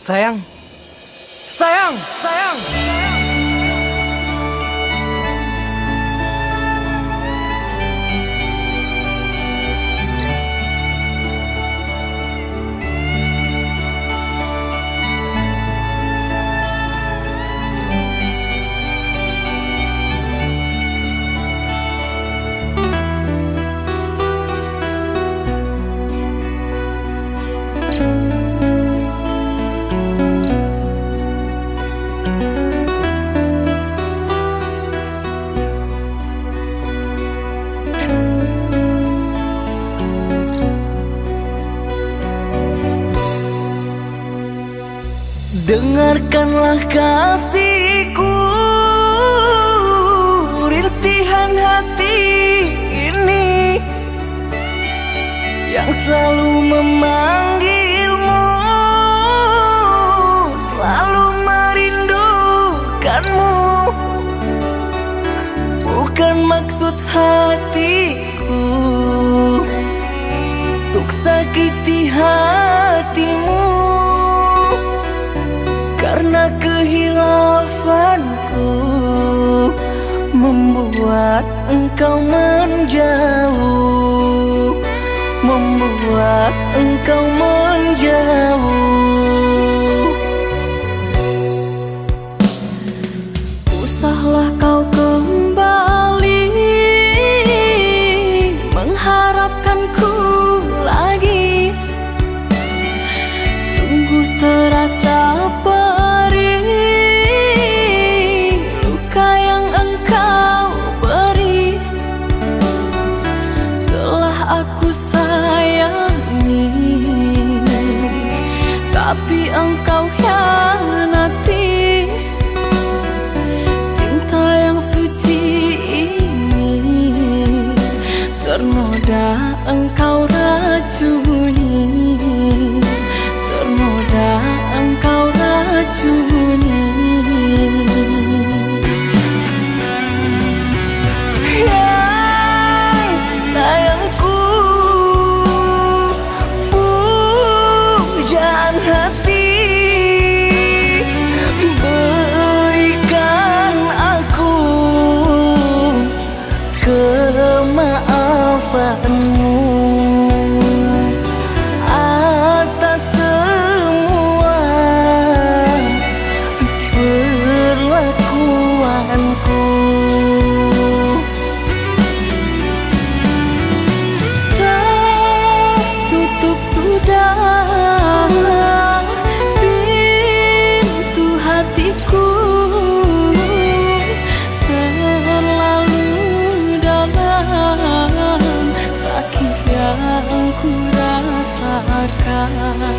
Sayang. Sayang, sayang. Dengarkanlah kasihku Rintihan hati ini Yang selalu memanggilmu Selalu merindukanmu. Bukan maksud hatiku engkau menjauh Membuat engkau menjauh và time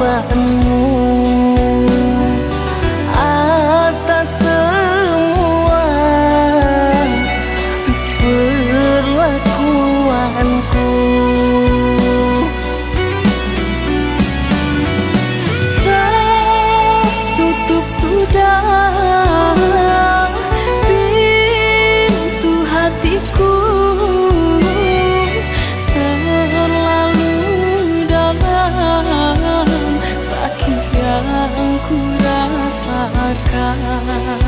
فأنموت 他。